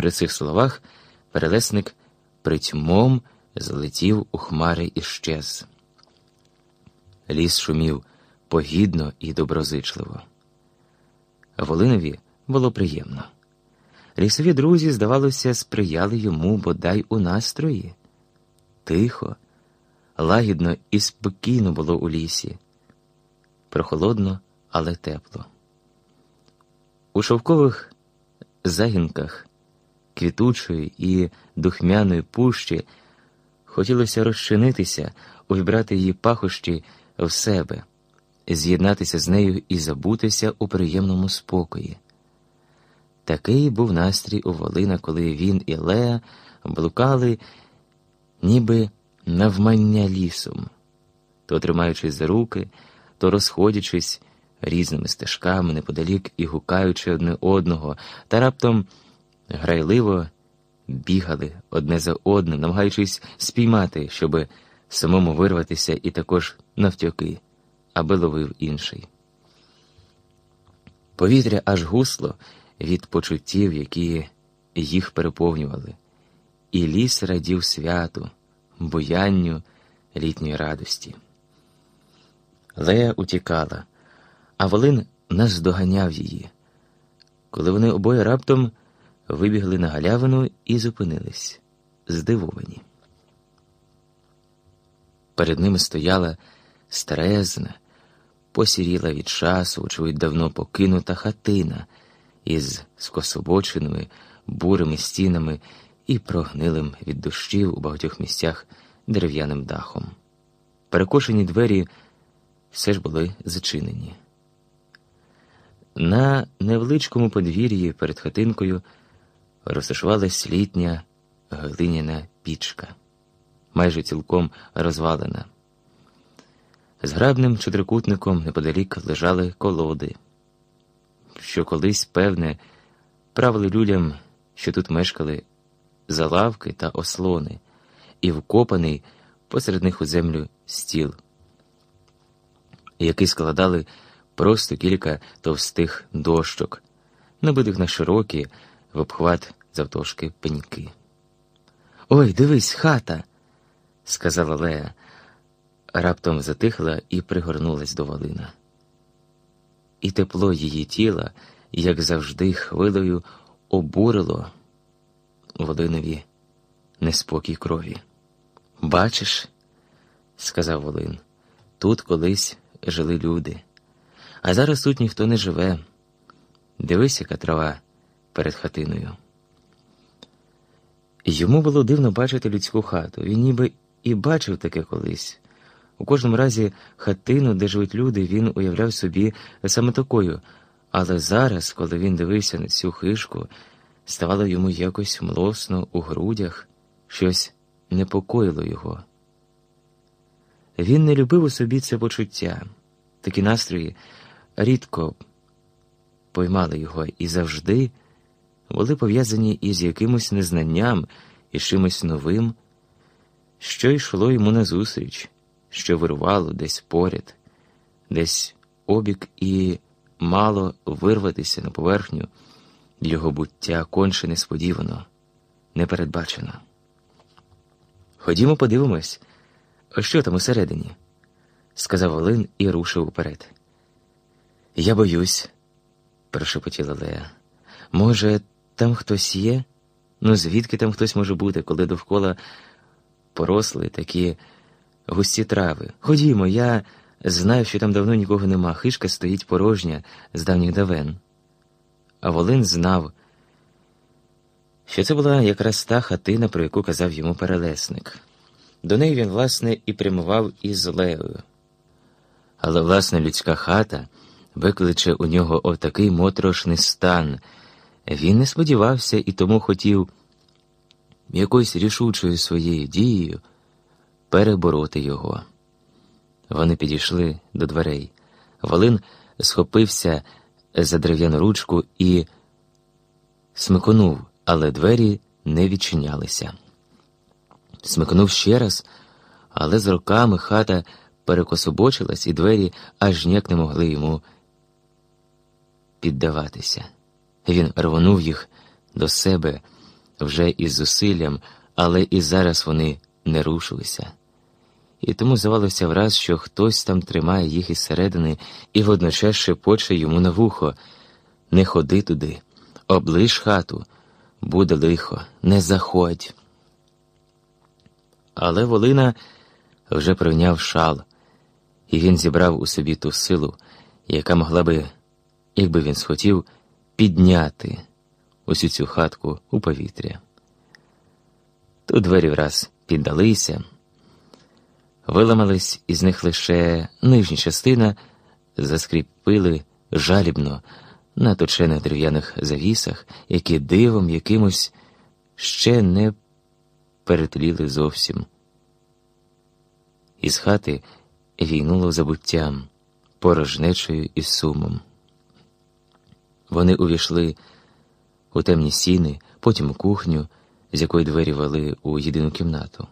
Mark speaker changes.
Speaker 1: При цих словах перелесник притьмом злетів у хмари і щез. Ліс шумів погідно і доброзичливо. Волинові було приємно. Лісові друзі, здавалося, сприяли йому бодай у настрої. Тихо, лагідно і спокійно було у лісі, прохолодно, але тепло. У шовкових загінках квітучої і духмяної пущі хотілося розчинитися, увібрати її пахощі в себе, з'єднатися з нею і забутися у приємному спокої. Такий був настрій у Волина, коли він і Леа блукали, ніби навмання лісом, то тримаючись за руки, то розходячись різними стежками неподалік і гукаючи одне одного, та раптом грайливо бігали одне за одним, намагаючись спіймати, щоби самому вирватися і також навтьоки, аби ловив інший. Повітря аж гусло від почуттів, які їх переповнювали, і ліс радів святу, буянню літньої радості. Лея утікала, а Волин наздоганяв її. Коли вони обоє раптом вибігли на галявину і зупинились, здивовані. Перед ними стояла старезна, посіріла від часу, очевидь, давно покинута хатина із скособоченими бурими стінами і прогнилим від дощів у багатьох місцях дерев'яним дахом. Перекошені двері все ж були зачинені. На невеличкому подвір'ї перед хатинкою розташувалась літня глиняна пічка, майже цілком розвалена. З грабним чотирикутником неподалік лежали колоди, що колись, певне, правили людям, що тут мешкали залавки та ослони, і вкопаний посеред них у землю стіл, який складали просто кілька товстих дощок, набитих на широкі в обхват завтовшки пеньки. Ой, дивись, хата, сказала Лея, раптом затихла і пригорнулась до Волина. І тепло її тіла, як завжди, хвилею обурило Волинові неспокій крові. Бачиш, сказав Волин, тут колись жили люди, а зараз тут ніхто не живе. Дивись, яка трава перед хатиною. Йому було дивно бачити людську хату. Він ніби і бачив таке колись. У кожному разі хатину, де живуть люди, він уявляв собі саме такою, але зараз, коли він дивився на цю хишку, ставало йому якось млосно у грудях, щось непокоїло його. Він не любив у собі це почуття, такі настрої рідко поймали його і завжди були пов'язані із якимось незнанням і чимось новим, що йшло йому назустріч, що вирвало десь поряд, десь обік і мало вирватися на поверхню його буття конче несподівано, непередбачено. Ходімо, подивимось, що там усередині, сказав Олин і рушив уперед. Я боюсь, прошепотіла Лея. Може, там хтось є? Ну звідки там хтось може бути, коли довкола поросли такі густі трави? Ходімо, я знаю, що там давно нікого нема. Хишка стоїть порожня з давніх давен. А Волин знав, що це була якраз та хатина, про яку казав йому перелесник. До неї він, власне, і прямував із Леою. Але, власне, людська хата викличе у нього отакий моторошний стан. Він не сподівався і тому хотів якоюсь рішучою своєю дією перебороти його. Вони підійшли до дверей. Волин схопився за дерев'яну ручку і смиконув, але двері не відчинялися. Смикнув ще раз, але з роками хата перекособочилась, і двері аж ніяк не могли йому піддаватися. Він рвонув їх до себе вже із зусиллям, але і зараз вони не рушилися. І тому здавалося враз, що хтось там тримає їх із середини і водночас шепоче йому на вухо не ходи туди, облиш хату, буде лихо, не заходь. Але Волина вже прийняв шал, і він зібрав у собі ту силу, яка могла би, якби він схотів, підняти усю цю хатку у повітря. Тут двері враз піддалися, виламались із них лише нижня частина, заскріпили жалібно на точених дерев'яних завісах, які дивом якимось ще не перетліли зовсім. Із хати війнуло забуттям, порожнечою і сумом. Вони увійшли у темні сіни, потім у кухню, з якої двері вели у єдину кімнату.